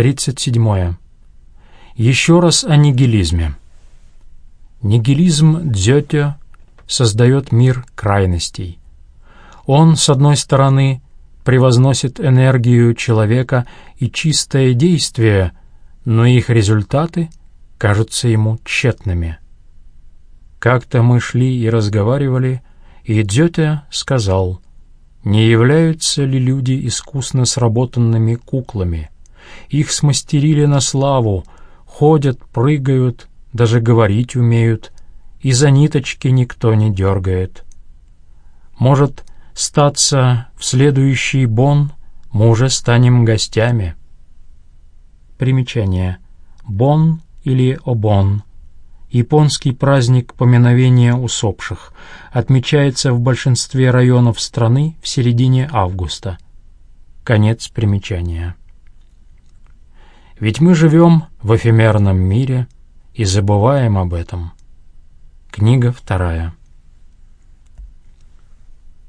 37. Еще раз о нигилизме. Нигилизм Дзёте создает мир крайностей. Он, с одной стороны, превозносит энергию человека и чистое действие, но их результаты кажутся ему тщетными. Как-то мы шли и разговаривали, и Дзёте сказал, «Не являются ли люди искусно сработанными куклами? Их смастерили на славу, ходят, прыгают, даже говорить умеют, и за ниточки никто не дергает. Может, статься в следующий бон мы уже станем гостями?» Примечание. Бон или обон — японский праздник поминовения усопших, отмечается в большинстве районов страны в середине августа. Конец примечания. Ведь мы живем в эфемерном мире и забываем об этом. Книга вторая.